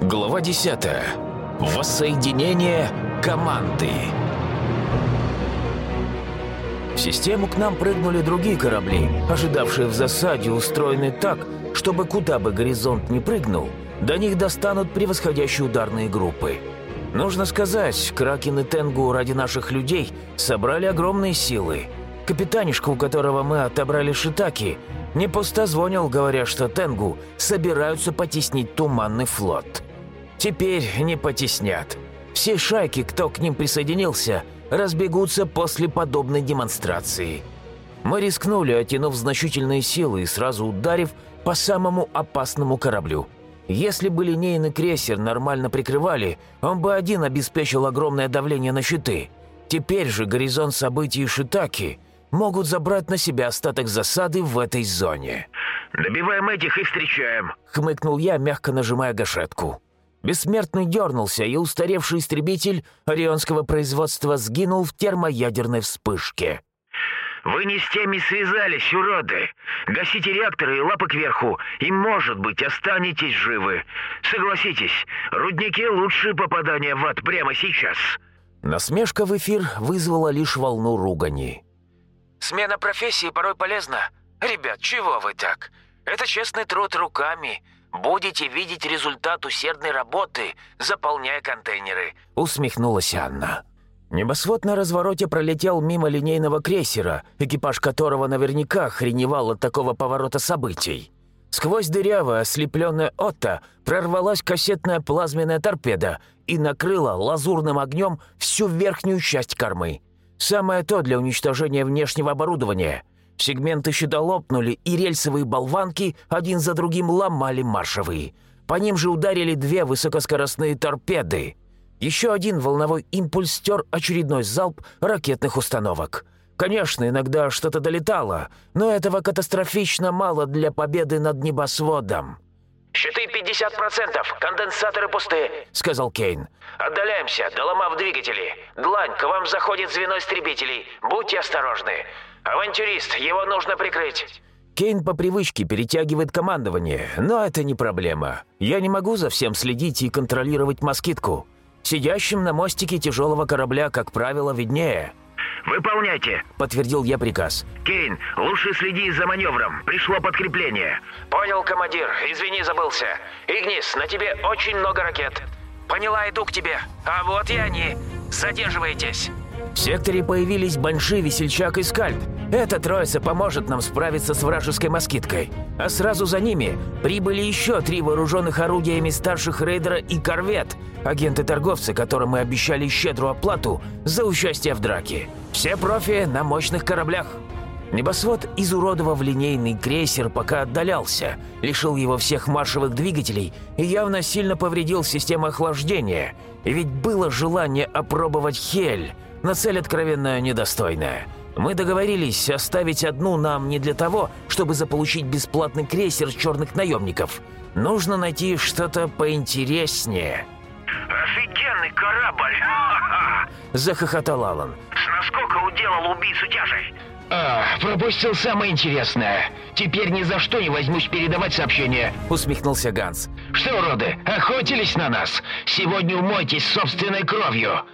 Глава 10. Воссоединение команды. В систему к нам прыгнули другие корабли, ожидавшие в засаде, устроенные так, чтобы куда бы горизонт не прыгнул, до них достанут превосходящие ударные группы. Нужно сказать, Кракен и Тенгу ради наших людей собрали огромные силы. Капитанишка, у которого мы отобрали шитаки, не пустозвонил, говоря, что Тенгу собираются потеснить Туманный флот. Теперь не потеснят. Все шайки, кто к ним присоединился, разбегутся после подобной демонстрации. Мы рискнули, оттянув значительные силы и сразу ударив по самому опасному кораблю. Если бы линейный крейсер нормально прикрывали, он бы один обеспечил огромное давление на щиты. Теперь же горизонт событий Шитаки могут забрать на себя остаток засады в этой зоне. «Добиваем этих и встречаем», — хмыкнул я, мягко нажимая гашетку. Бессмертный дернулся, и устаревший истребитель орионского производства сгинул в термоядерной вспышке. «Вы не с теми связались, уроды! Гасите реакторы и лапы кверху, и, может быть, останетесь живы. Согласитесь, рудники — лучшие попадания в ад прямо сейчас!» Насмешка в эфир вызвала лишь волну ругани. «Смена профессии порой полезна. Ребят, чего вы так? Это честный труд руками. Будете видеть результат усердной работы, заполняя контейнеры», — усмехнулась Анна. Небосвод на развороте пролетел мимо линейного крейсера, экипаж которого наверняка охреневал от такого поворота событий. Сквозь дырявое, ослепленное Отто прорвалась кассетная плазменная торпеда и накрыла лазурным огнем всю верхнюю часть кормы. Самое то для уничтожения внешнего оборудования. Сегменты щита лопнули, и рельсовые болванки один за другим ломали маршевые. По ним же ударили две высокоскоростные торпеды. Еще один волновой импульс стер очередной залп ракетных установок. Конечно, иногда что-то долетало, но этого катастрофично мало для победы над небосводом. «Щиты 50%, конденсаторы пусты», — сказал Кейн. «Отдаляемся, доломав двигатели. Длань, к вам заходит звено истребителей. Будьте осторожны. Авантюрист, его нужно прикрыть». Кейн по привычке перетягивает командование, но это не проблема. Я не могу за всем следить и контролировать москитку. Сидящим на мостике тяжелого корабля, как правило, виднее. «Выполняйте», — подтвердил я приказ. «Кейн, лучше следи за маневром. Пришло подкрепление». «Понял, командир. Извини, забылся. Игнис, на тебе очень много ракет. Поняла, иду к тебе. А вот и они. Задерживайтесь». В секторе появились Банши, Весельчак и Скальп. Эта троица поможет нам справиться с вражеской москиткой. А сразу за ними прибыли еще три вооруженных орудиями старших рейдера и корвет, агенты-торговцы, которым мы обещали щедрую оплату за участие в драке. Все профи на мощных кораблях. Небосвод, изуродовав линейный крейсер, пока отдалялся, лишил его всех маршевых двигателей и явно сильно повредил систему охлаждения. И ведь было желание опробовать Хель – но цель откровенно недостойная. Мы договорились оставить одну нам не для того, чтобы заполучить бесплатный крейсер черных наемников. Нужно найти что-то поинтереснее». «Офигенный корабль! Захохотал Алан. С насколько уделал убийцу тяжей?» «А, пропустил самое интересное. Теперь ни за что не возьмусь передавать сообщение», — усмехнулся Ганс. «Что, уроды, охотились на нас? Сегодня умойтесь собственной кровью!»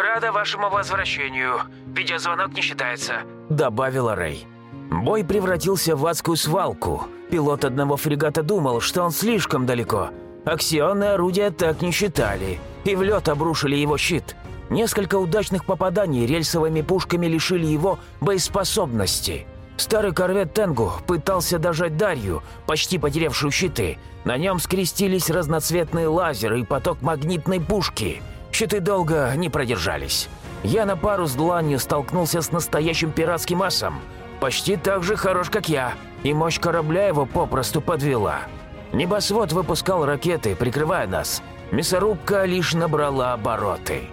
«Рада вашему возвращению. Видеозвонок не считается», — добавила Рэй. Бой превратился в адскую свалку. Пилот одного фрегата думал, что он слишком далеко. Аксионные орудия так не считали. И в лед обрушили его щит. Несколько удачных попаданий рельсовыми пушками лишили его боеспособности. Старый корвет Тенгу пытался дожать Дарью, почти потерявшую щиты. На нем скрестились разноцветные лазеры и поток магнитной пушки – Щиты долго не продержались. Я на пару с дланью столкнулся с настоящим пиратским асом. Почти так же хорош, как я, и мощь корабля его попросту подвела. Небосвод выпускал ракеты, прикрывая нас. Мясорубка лишь набрала обороты.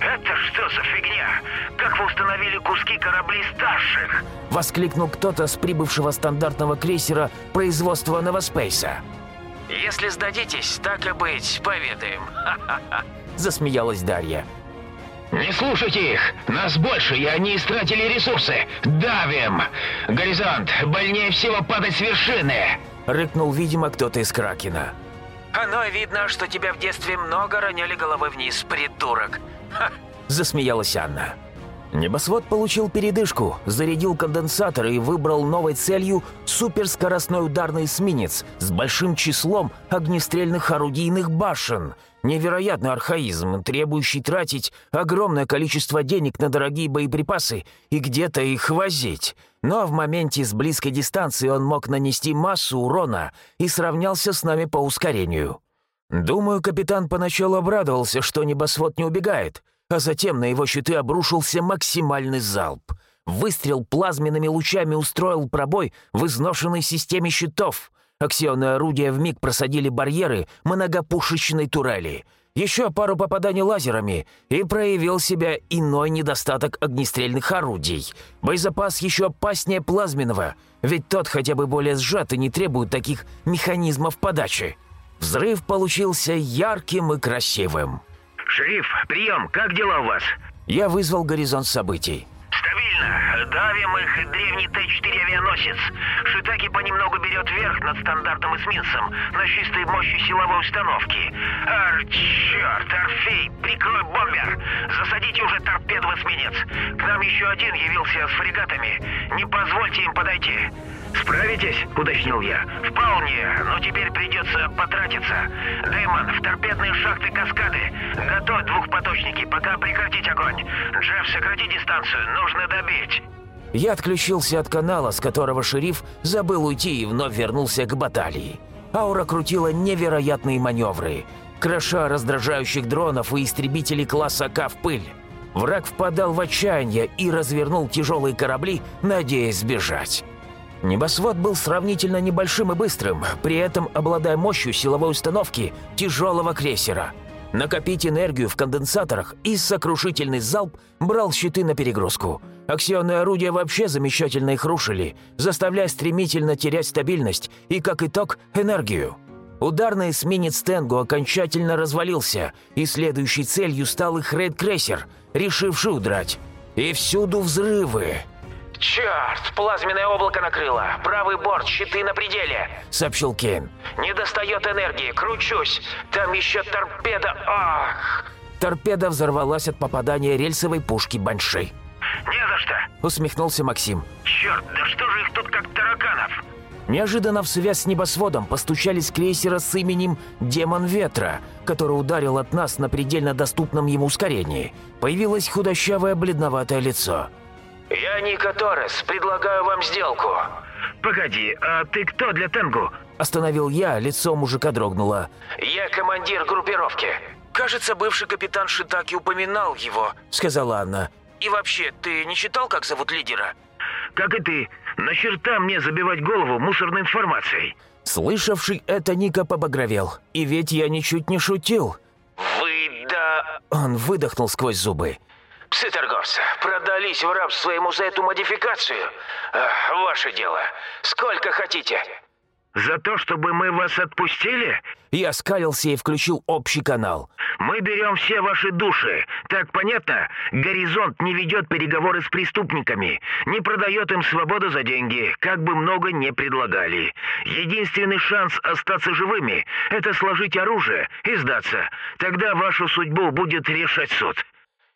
«Это что за фигня? Как вы установили куски кораблей старших?» Воскликнул кто-то с прибывшего стандартного крейсера производства Новоспейса. «Если сдадитесь, так и быть, поведаем. Ха-ха-ха!» Засмеялась Дарья. «Не слушайте их! Нас больше, и они истратили ресурсы! Давим! Горизонт! Больнее всего падать с вершины!» Рыкнул, видимо, кто-то из Кракена. Оно видно, что тебя в детстве много роняли головой вниз, придурок. Ха!» Засмеялась Анна. Небосвод получил передышку, зарядил конденсатор и выбрал новой целью суперскоростной ударный эсминец с большим числом огнестрельных орудийных башен. Невероятный архаизм, требующий тратить огромное количество денег на дорогие боеприпасы и где-то их возить. Но в моменте с близкой дистанции он мог нанести массу урона и сравнялся с нами по ускорению. Думаю, капитан поначалу обрадовался, что небосвод не убегает, а затем на его щиты обрушился максимальный залп. Выстрел плазменными лучами устроил пробой в изношенной системе щитов. Аксионные орудия вмиг просадили барьеры многопушечной турели. Еще пару попаданий лазерами, и проявил себя иной недостаток огнестрельных орудий. Боезапас еще опаснее плазменного, ведь тот хотя бы более сжат и не требует таких механизмов подачи. Взрыв получился ярким и красивым. «Шериф, прием, как дела у вас?» Я вызвал горизонт событий. «Стабильно. Давим их древний Т-4 авианосец. Шитаки понемногу берет верх над стандартным эсминцем на чистой мощи силовой установки. Ар, черт, Орфей, прикрой бомбер. Засадите уже торпеду в эсминец. К нам еще один явился с фрегатами. Не позвольте им подойти». «Справитесь?» — уточнил я. «Вполне, но теперь придется потратиться. Дэймон, в торпедные шахты каскады. Готовь двухпоточники, пока прекратить огонь. Джефф, сократи дистанцию, нужно добить». Я отключился от канала, с которого шериф забыл уйти и вновь вернулся к баталии. Аура крутила невероятные маневры, кроша раздражающих дронов и истребителей класса К в пыль. Враг впадал в отчаяние и развернул тяжелые корабли, надеясь сбежать. Небосвод был сравнительно небольшим и быстрым, при этом обладая мощью силовой установки тяжелого крейсера. Накопить энергию в конденсаторах и сокрушительный залп брал щиты на перегрузку. Аксионные орудия вообще замечательно их рушили, заставляя стремительно терять стабильность и, как итог, энергию. Ударный эсминец Тенгу окончательно развалился, и следующей целью стал их рейд-крейсер, решивший удрать. И всюду взрывы. «Черт, плазменное облако накрыло. Правый борт, щиты на пределе», — сообщил Кейн. «Не достает энергии, кручусь. Там еще торпеда. Ах!» Торпеда взорвалась от попадания рельсовой пушки Банши. «Не за что!» — усмехнулся Максим. «Черт, да что же их тут как тараканов?» Неожиданно в связь с небосводом постучались крейсера с именем «Демон Ветра», который ударил от нас на предельно доступном ему ускорении. Появилось худощавое бледноватое лицо. «Я Ника Торрес. Предлагаю вам сделку». «Погоди, а ты кто для Тенгу?» Остановил я, лицо мужика дрогнуло. «Я командир группировки». «Кажется, бывший капитан Шитаки упоминал его», — сказала Анна. «И вообще, ты не читал, как зовут лидера?» «Как и ты. На черта мне забивать голову мусорной информацией». Слышавший это Ника побагровел. И ведь я ничуть не шутил. «Вы да...» Он выдохнул сквозь зубы. «Пситорговс, продались в рабство ему за эту модификацию? Ах, ваше дело. Сколько хотите?» «За то, чтобы мы вас отпустили?» Я скалился и включил общий канал. «Мы берем все ваши души. Так понятно? Горизонт не ведет переговоры с преступниками, не продает им свободу за деньги, как бы много не предлагали. Единственный шанс остаться живыми – это сложить оружие и сдаться. Тогда вашу судьбу будет решать суд».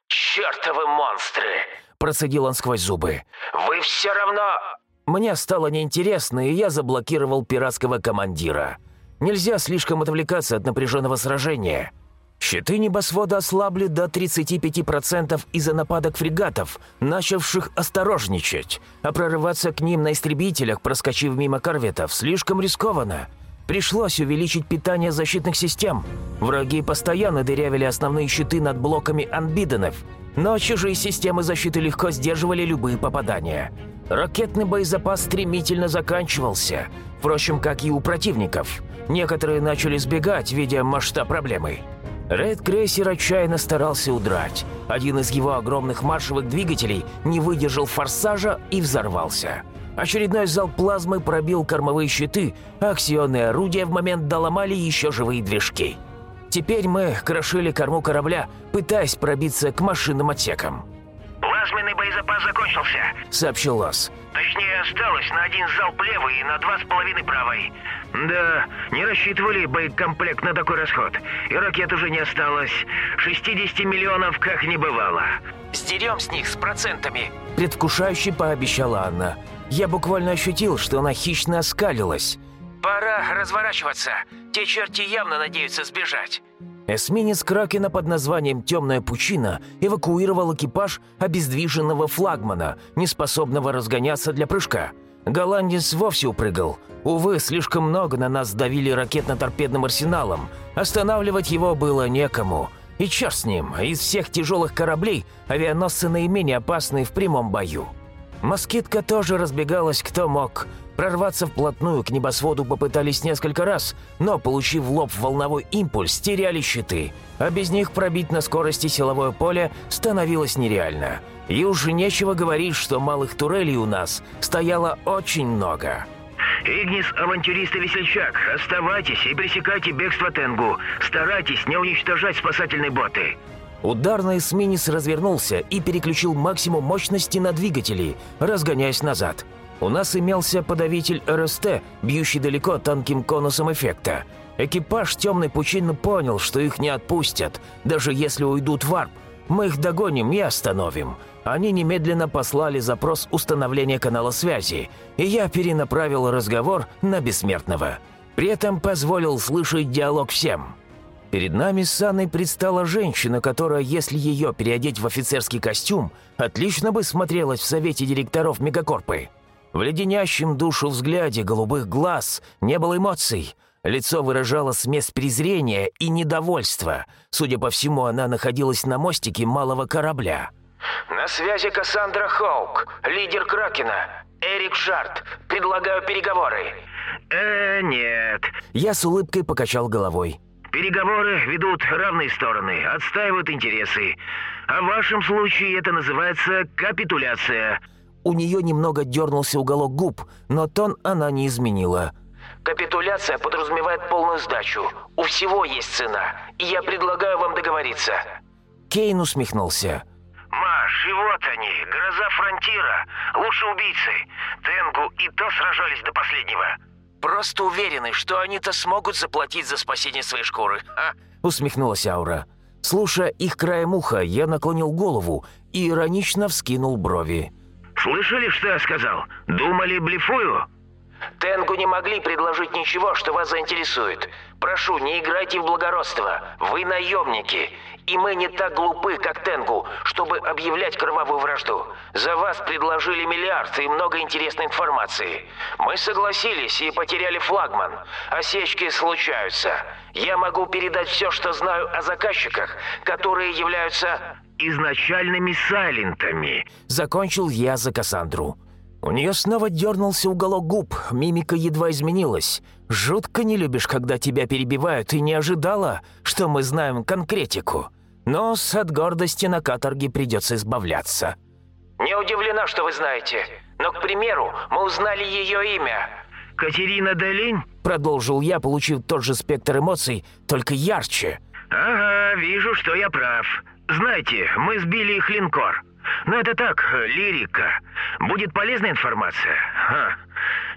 «Чертовы монстры!» – процедил он сквозь зубы. «Вы все равно...» Мне стало неинтересно, и я заблокировал пиратского командира. Нельзя слишком отвлекаться от напряженного сражения. Щиты небосвода ослабли до 35% из-за нападок фрегатов, начавших осторожничать, а прорываться к ним на истребителях, проскочив мимо корветов, слишком рискованно. Пришлось увеличить питание защитных систем. Враги постоянно дырявили основные щиты над блоками анбиденов, но чужие системы защиты легко сдерживали любые попадания. Ракетный боезапас стремительно заканчивался, впрочем, как и у противников. Некоторые начали сбегать, видя масштаб проблемы. Рейд-крейсер отчаянно старался удрать. Один из его огромных маршевых двигателей не выдержал форсажа и взорвался. Очередной залп плазмы пробил кормовые щиты, аксионные орудия в момент доломали еще живые движки. Теперь мы крошили корму корабля, пытаясь пробиться к машинным отсекам. Плазменный боезапас закончился», — сообщил Лас. «Точнее, осталось на один залп левый и на два с половиной правой». «Да, не рассчитывали боекомплект на такой расход. И ракет уже не осталось. 60 миллионов как не бывало». «Сдерем с них с процентами», — предвкушающе пообещала Анна. Я буквально ощутил, что она хищно оскалилась. «Пора разворачиваться. Те черти явно надеются сбежать». Эсминец Кракена под названием «Темная пучина» эвакуировал экипаж обездвиженного флагмана, неспособного разгоняться для прыжка. Голландец вовсе упрыгал. Увы, слишком много на нас давили ракетно-торпедным арсеналом. Останавливать его было некому. И черт с ним, из всех тяжелых кораблей авианосцы наименее опасны в прямом бою. Москитка тоже разбегалась кто мог. Прорваться вплотную к небосводу попытались несколько раз, но, получив в лоб волновой импульс, теряли щиты, а без них пробить на скорости силовое поле становилось нереально. И уже нечего говорить, что малых турелей у нас стояло очень много. «Игнис, авантюрист и весельчак, оставайтесь и пресекайте бегство Тенгу. Старайтесь не уничтожать спасательные боты». Ударный эсминец развернулся и переключил максимум мощности на двигатели, разгоняясь назад. У нас имелся подавитель РСТ, бьющий далеко тонким конусом эффекта. Экипаж темной пучины понял, что их не отпустят, даже если уйдут в варп. Мы их догоним и остановим. Они немедленно послали запрос установления канала связи, и я перенаправил разговор на Бессмертного. При этом позволил слышать диалог всем. Перед нами с Анной предстала женщина, которая, если ее переодеть в офицерский костюм, отлично бы смотрелась в совете директоров Мегакорпы. В леденящем душу взгляде голубых глаз не было эмоций. Лицо выражало смесь презрения и недовольства. Судя по всему, она находилась на мостике малого корабля. «На связи Кассандра Хоук, лидер Кракена. Эрик Шарт. Предлагаю переговоры». «Э, нет». Я с улыбкой покачал головой. Переговоры ведут равные стороны, отстаивают интересы. А в вашем случае это называется капитуляция. У нее немного дернулся уголок губ, но тон она не изменила. Капитуляция подразумевает полную сдачу. У всего есть цена, и я предлагаю вам договориться. Кейн усмехнулся. Маш, и вот они, гроза фронтира, лучше убийцы. Тенгу и то сражались до последнего. Просто уверены, что они-то смогут заплатить за спасение своей шкуры, а?» Усмехнулась Аура. Слушая их краем уха, я наклонил голову и иронично вскинул брови. «Слышали, что я сказал? Думали, блефую?» Тенгу не могли предложить ничего, что вас заинтересует. Прошу, не играйте в благородство. Вы наемники. И мы не так глупы, как Тенгу, чтобы объявлять кровавую вражду. За вас предложили миллиард и много интересной информации. Мы согласились и потеряли флагман. Осечки случаются. Я могу передать все, что знаю о заказчиках, которые являются... «Изначальными сайлентами», — закончил я за Кассандру. У нее снова дернулся уголок губ, мимика едва изменилась. «Жутко не любишь, когда тебя перебивают, и не ожидала, что мы знаем конкретику. Но с от гордости на каторге придется избавляться». «Не удивлена, что вы знаете. Но, к примеру, мы узнали ее имя». «Катерина Делинь?» Продолжил я, получив тот же спектр эмоций, только ярче. «Ага, вижу, что я прав. Знаете, мы сбили их линкор». Но это так, лирика. Будет полезная информация? Ха.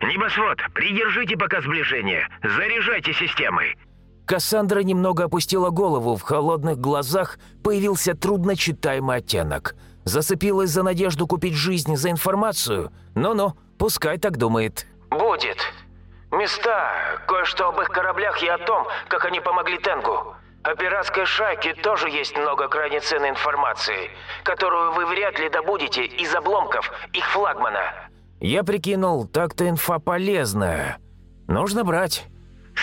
Небосвод, придержите пока сближение. Заряжайте системой. Кассандра немного опустила голову, в холодных глазах появился трудночитаемый оттенок. Зацепилась за надежду купить жизнь за информацию? Ну-ну, пускай так думает. «Будет. Места, кое-что об их кораблях и о том, как они помогли Тенгу. О пиратской шайке тоже есть много крайне ценной информации, которую вы вряд ли добудете из обломков их флагмана». Я прикинул, так-то инфа полезная. Нужно брать.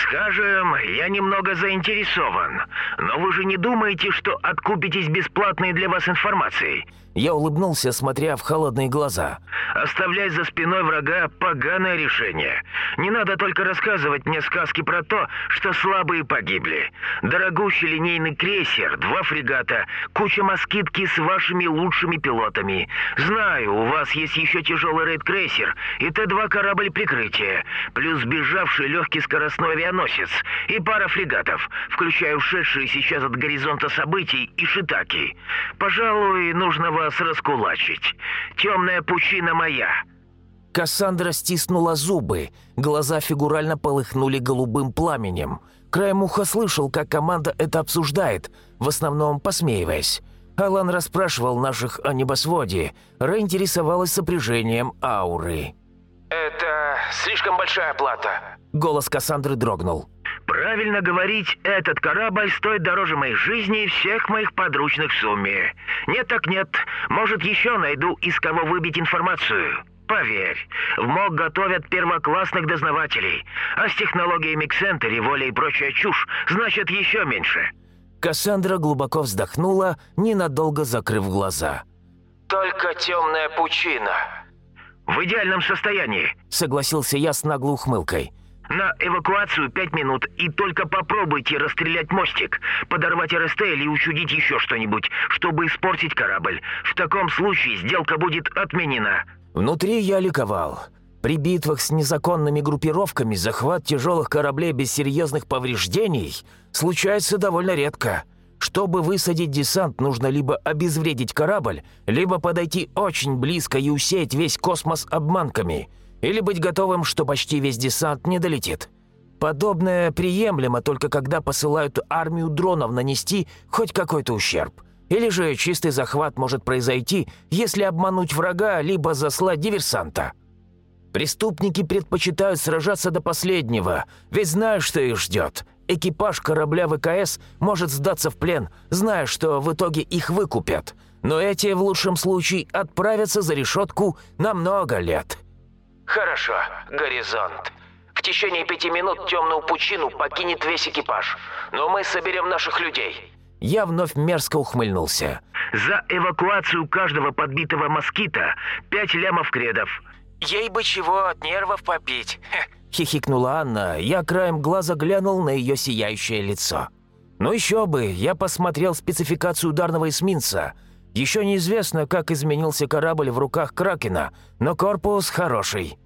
«Скажем, я немного заинтересован, но вы же не думаете, что откупитесь бесплатной для вас информацией?» Я улыбнулся, смотря в холодные глаза. «Оставлять за спиной врага – поганое решение. Не надо только рассказывать мне сказки про то, что слабые погибли. Дорогущий линейный крейсер, два фрегата, куча москитки с вашими лучшими пилотами. Знаю, у вас есть еще тяжелый рейд-крейсер и Т-2 корабль прикрытия, плюс бежавший легкий скоростной авианосец и пара фрегатов, включая ушедшие сейчас от горизонта событий и шитаки. Пожалуй, нужно вас раскулачить. Темная пучина моя». Кассандра стиснула зубы, глаза фигурально полыхнули голубым пламенем. Краем уха слышал, как команда это обсуждает, в основном посмеиваясь. Алан расспрашивал наших о небосводе, Рэй интересовалась сопряжением ауры. «Это слишком большая плата». Голос Кассандры дрогнул. «Правильно говорить, этот корабль стоит дороже моей жизни и всех моих подручных в сумме. Нет так нет, может еще найду, из кого выбить информацию. Поверь, в МОК готовят первоклассных дознавателей, а с технологиями Ксентери, воля и прочая чушь, значит еще меньше». Кассандра глубоко вздохнула, ненадолго закрыв глаза. «Только темная пучина». «В идеальном состоянии», — согласился я с наглой ухмылкой. «На эвакуацию пять минут, и только попробуйте расстрелять мостик, подорвать РСТ или учудить еще что-нибудь, чтобы испортить корабль. В таком случае сделка будет отменена». Внутри я ликовал. При битвах с незаконными группировками захват тяжелых кораблей без серьезных повреждений случается довольно редко. Чтобы высадить десант, нужно либо обезвредить корабль, либо подойти очень близко и усеять весь космос обманками, или быть готовым, что почти весь десант не долетит. Подобное приемлемо только когда посылают армию дронов нанести хоть какой-то ущерб. Или же чистый захват может произойти, если обмануть врага, либо заслать диверсанта. Преступники предпочитают сражаться до последнего, ведь знают, что их ждет. Экипаж корабля ВКС может сдаться в плен, зная, что в итоге их выкупят. Но эти, в лучшем случае, отправятся за решетку на много лет. «Хорошо, Горизонт. В течение пяти минут темную пучину покинет весь экипаж, но мы соберем наших людей». Я вновь мерзко ухмыльнулся. «За эвакуацию каждого подбитого москита пять лямов кредов». «Ей бы чего от нервов попить», — хихикнула Анна. Я краем глаза глянул на ее сияющее лицо. «Ну еще бы, я посмотрел спецификацию ударного эсминца. Еще неизвестно, как изменился корабль в руках Кракена, но корпус хороший».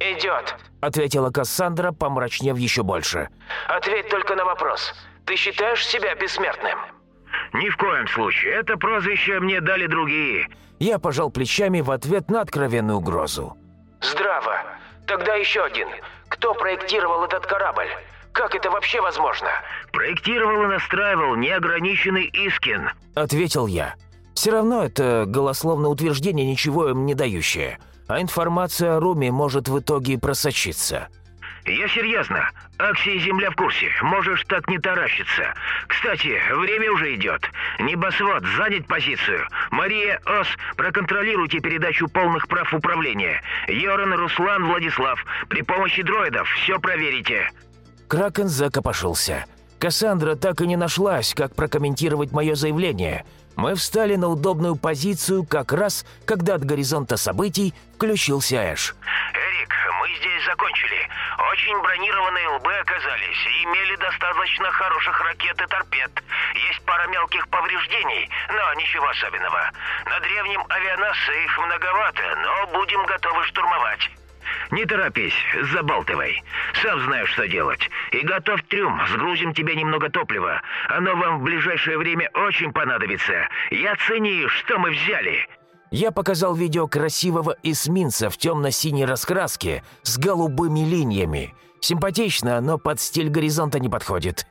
«Идет», — ответила Кассандра, помрачнев еще больше. «Ответь только на вопрос. Ты считаешь себя бессмертным?» «Ни в коем случае. Это прозвище мне дали другие». Я пожал плечами в ответ на откровенную угрозу. «Здраво. Тогда еще один. Кто проектировал этот корабль? Как это вообще возможно?» «Проектировал и настраивал неограниченный Искин», — ответил я. «Все равно это голословное утверждение ничего им не дающее, а информация о Руме может в итоге просочиться». «Я серьезно. Аксия Земля в курсе. Можешь так не таращиться. Кстати, время уже идет. Небосвод, занять позицию. Мария, Ос, проконтролируйте передачу полных прав управления. Йоран, Руслан, Владислав. При помощи дроидов все проверите». Кракен закопошился. Кассандра так и не нашлась, как прокомментировать мое заявление. Мы встали на удобную позицию как раз, когда от горизонта событий включился Эш. «Эрик, мы здесь закончили. Очень бронированные лбы оказались и имели достаточно хороших ракет и торпед. Есть пара мелких повреждений, но ничего особенного. На древнем авианосце их многовато, но будем готовы штурмовать». «Не торопись, забалтывай. Сам знаешь, что делать. И готовь трюм, сгрузим тебе немного топлива. Оно вам в ближайшее время очень понадобится. Я цени, что мы взяли». Я показал видео красивого эсминца в темно-синей раскраске с голубыми линиями. Симпатично, но под стиль горизонта не подходит.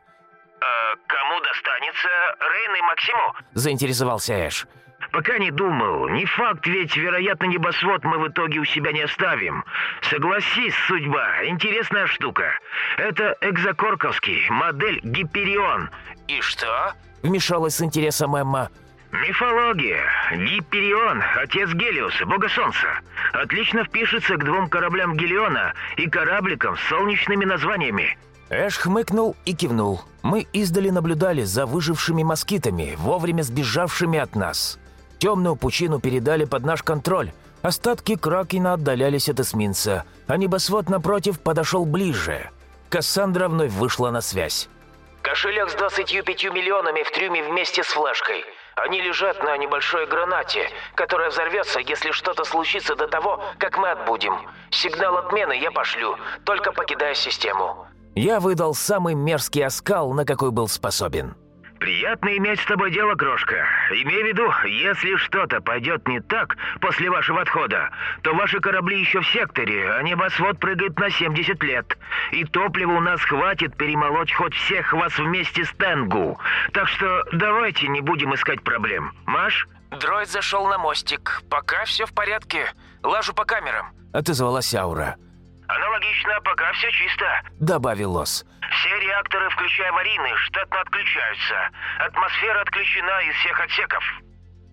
«А кому достанется? Рейн и Максиму?» – заинтересовался Эш. Пока не думал. Не факт, ведь, вероятно, небосвод мы в итоге у себя не оставим. Согласись, судьба. Интересная штука. Это экзокорковский, модель Гиперион. И что? Вмешалась с интересом Эмма. Мифология. Гиперион, отец Гелиуса, бога солнца. Отлично впишется к двум кораблям Гелиона и корабликам с солнечными названиями. Эш хмыкнул и кивнул. Мы издали наблюдали за выжившими москитами, вовремя сбежавшими от нас. Темную пучину передали под наш контроль. Остатки Кракена отдалялись от эсминца, а небосвод напротив подошел ближе. Кассандра вновь вышла на связь. «Кошелек с 25 миллионами в трюме вместе с флешкой. Они лежат на небольшой гранате, которая взорвется, если что-то случится до того, как мы отбудем. Сигнал отмены я пошлю, только покидая систему». Я выдал самый мерзкий оскал, на какой был способен. Приятно иметь с тобой дело, крошка. Имей в виду, если что-то пойдет не так после вашего отхода, то ваши корабли еще в секторе, а небосвод прыгает на 70 лет. И топлива у нас хватит перемолоть хоть всех вас вместе с Тенгу. Так что давайте не будем искать проблем. Маш? Дроид зашел на мостик. Пока все в порядке. Лажу по камерам. Отозвалась Аура. Аналогично, пока все чисто. Добавил Лос. Все реакторы, включая аварийные, штатно отключаются. Атмосфера отключена из всех отсеков.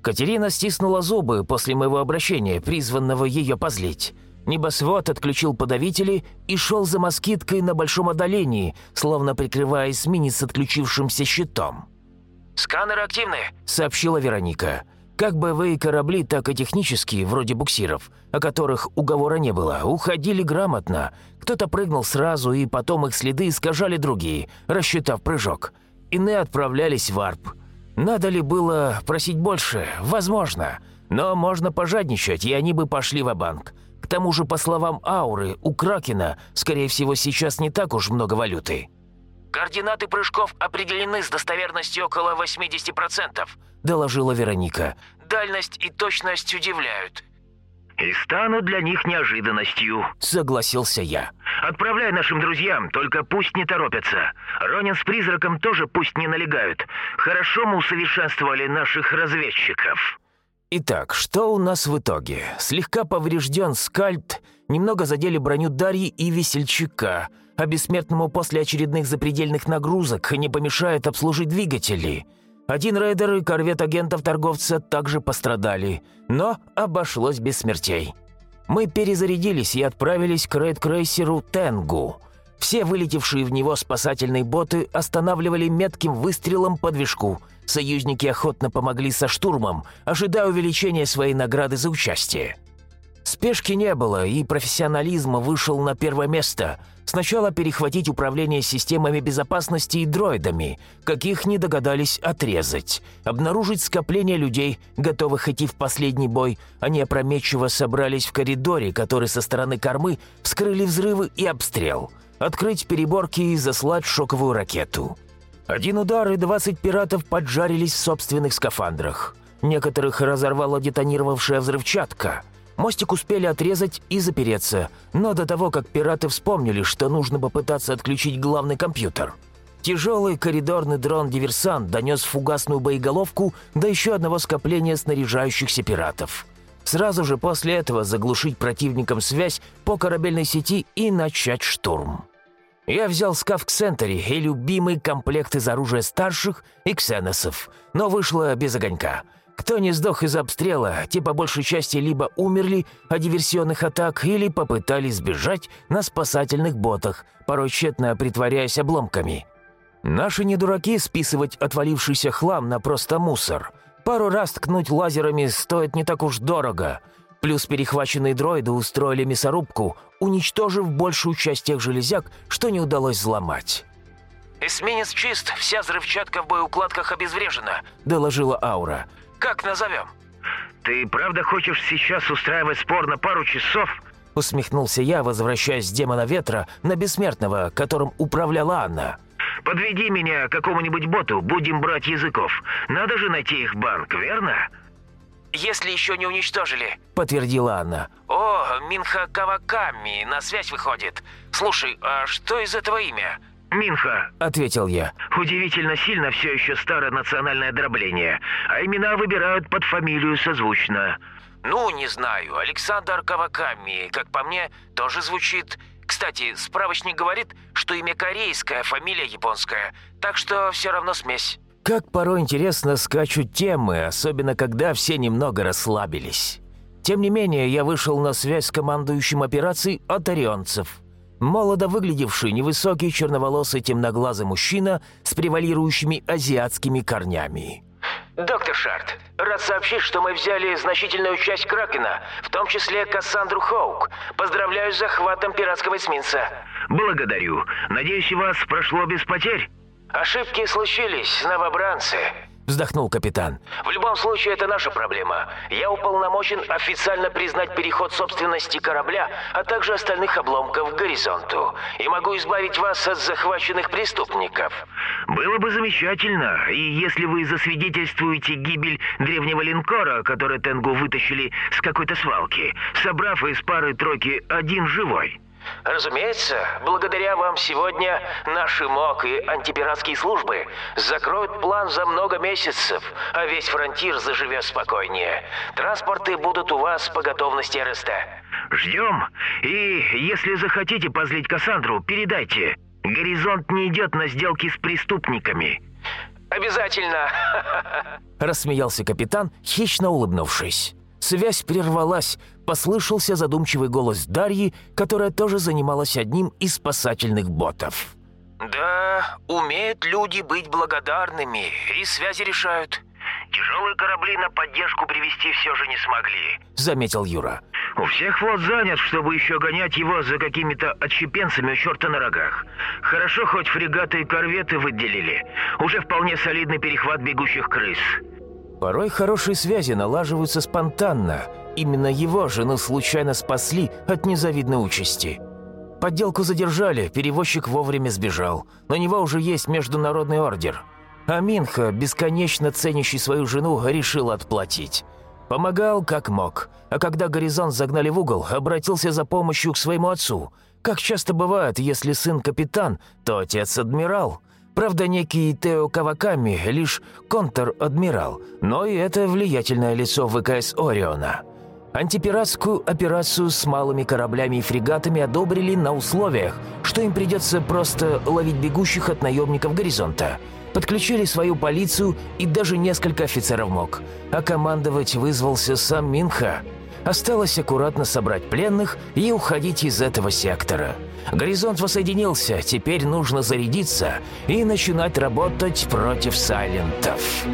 Катерина стиснула зубы после моего обращения, призванного ее позлить. Небосвод отключил подавители и шел за москиткой на большом отдалении, словно прикрываясь мини с отключившимся щитом. «Сканеры активны», — сообщила Вероника. Как боевые корабли, так и технические, вроде буксиров, о которых уговора не было, уходили грамотно. Кто-то прыгнул сразу, и потом их следы искажали другие, рассчитав прыжок. Иные отправлялись в арп. Надо ли было просить больше? Возможно. Но можно пожадничать, и они бы пошли в банк К тому же, по словам Ауры, у Кракена, скорее всего, сейчас не так уж много валюты. «Координаты прыжков определены с достоверностью около 80%, — доложила Вероника. «Дальность и точность удивляют». «И станут для них неожиданностью», — согласился я. «Отправляй нашим друзьям, только пусть не торопятся. Ронин с призраком тоже пусть не налегают. Хорошо мы усовершенствовали наших разведчиков». Итак, что у нас в итоге? Слегка поврежден скальд, немного задели броню Дарьи и Весельчака, а бессмертному после очередных запредельных нагрузок не помешает обслужить двигатели. Один рейдер и корвет агентов-торговца также пострадали, но обошлось без смертей. Мы перезарядились и отправились к рейд-крейсеру «Тенгу». Все вылетевшие в него спасательные боты останавливали метким выстрелом по движку. Союзники охотно помогли со штурмом, ожидая увеличения своей награды за участие. Спешки не было, и профессионализм вышел на первое место. Сначала перехватить управление системами безопасности и дроидами, каких не догадались отрезать. Обнаружить скопление людей, готовых идти в последний бой. Они опрометчиво собрались в коридоре, который со стороны кормы вскрыли взрывы и обстрел. Открыть переборки и заслать шоковую ракету. Один удар и 20 пиратов поджарились в собственных скафандрах. Некоторых разорвала детонировавшая взрывчатка – Мостик успели отрезать и запереться, но до того, как пираты вспомнили, что нужно попытаться отключить главный компьютер. Тяжелый коридорный дрон-диверсант донес фугасную боеголовку до еще одного скопления снаряжающихся пиратов. Сразу же после этого заглушить противникам связь по корабельной сети и начать штурм. Я взял скаф Ксентери и любимый комплект из оружия старших и ксеносов, но вышло без огонька – кто не сдох из обстрела, те по большей части либо умерли от диверсионных атак, или попытались сбежать на спасательных ботах, порой тщетно притворяясь обломками. Наши не дураки списывать отвалившийся хлам на просто мусор. Пару раз ткнуть лазерами стоит не так уж дорого. Плюс перехваченные дроиды устроили мясорубку, уничтожив большую часть тех железяк, что не удалось взломать. «Эсминец чист, вся взрывчатка в боеукладках обезврежена», — доложила Аура. Как назовем?» «Ты правда хочешь сейчас устраивать спор на пару часов?» Усмехнулся я, возвращаясь с демона ветра на бессмертного, которым управляла Анна. «Подведи меня к какому-нибудь боту, будем брать языков. Надо же найти их банк, верно?» «Если еще не уничтожили», — подтвердила Анна. «О, Минха Каваками на связь выходит. Слушай, а что из этого имя? «Минха», — ответил я. «Удивительно сильно все еще старое национальное дробление, а имена выбирают под фамилию созвучно». «Ну, не знаю. Александр Каваками, как по мне, тоже звучит. Кстати, справочник говорит, что имя корейское, фамилия японская, так что все равно смесь». Как порой интересно скачут темы, особенно когда все немного расслабились. Тем не менее, я вышел на связь с командующим операцией от орионцев молодо выглядевший невысокий черноволосый темноглазый мужчина с превалирующими азиатскими корнями. «Доктор Шарт, рад сообщить, что мы взяли значительную часть Кракена, в том числе Кассандру Хоук. Поздравляю с захватом пиратского эсминца». «Благодарю. Надеюсь, у вас прошло без потерь?» «Ошибки случились, новобранцы». Вздохнул капитан. В любом случае, это наша проблема. Я уполномочен официально признать переход собственности корабля, а также остальных обломков к горизонту. И могу избавить вас от захваченных преступников. Было бы замечательно, и если вы засвидетельствуете гибель древнего линкора, который Тенгу вытащили с какой-то свалки, собрав из пары-тройки один живой. Разумеется, благодаря вам сегодня наши МОК и антипиратские службы закроют план за много месяцев, а весь фронтир заживет спокойнее. Транспорты будут у вас по готовности РСТ. Ждем, и если захотите позлить Кассандру, передайте. Горизонт не идет на сделки с преступниками. Обязательно. Рассмеялся капитан, хищно улыбнувшись. Связь прервалась, послышался задумчивый голос Дарьи, которая тоже занималась одним из спасательных ботов. Да, умеют люди быть благодарными, и связи решают. Тяжелые корабли на поддержку привести все же не смогли. Заметил Юра. У всех флот занят, чтобы еще гонять его за какими-то отщепенцами у черта на рогах. Хорошо, хоть фрегаты и корветы выделили. Уже вполне солидный перехват бегущих крыс. Порой хорошие связи налаживаются спонтанно. Именно его жену случайно спасли от незавидной участи. Подделку задержали, перевозчик вовремя сбежал. На него уже есть международный ордер. А Минха, бесконечно ценящий свою жену, решил отплатить. Помогал как мог, а когда горизонт загнали в угол, обратился за помощью к своему отцу. Как часто бывает, если сын капитан, то отец адмирал. Правда, некий Тео Каваками лишь контр-адмирал, но и это влиятельное лицо ВКС Ориона. Антипиратскую операцию с малыми кораблями и фрегатами одобрили на условиях, что им придется просто ловить бегущих от наемников горизонта. Подключили свою полицию и даже несколько офицеров МОК, а командовать вызвался сам Минха. Осталось аккуратно собрать пленных и уходить из этого сектора. Горизонт воссоединился, теперь нужно зарядиться и начинать работать против сайлентов.